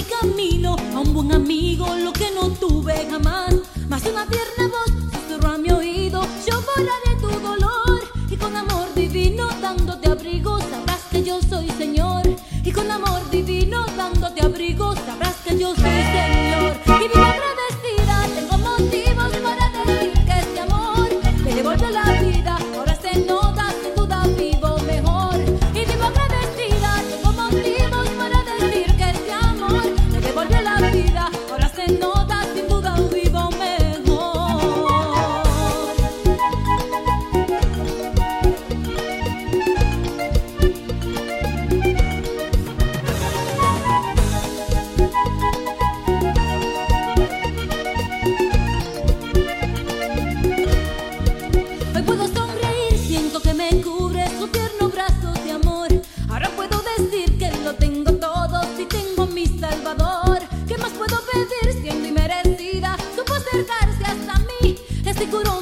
mi camino a un buen amigo, lo que no tuve jamás, más una tierna. segurou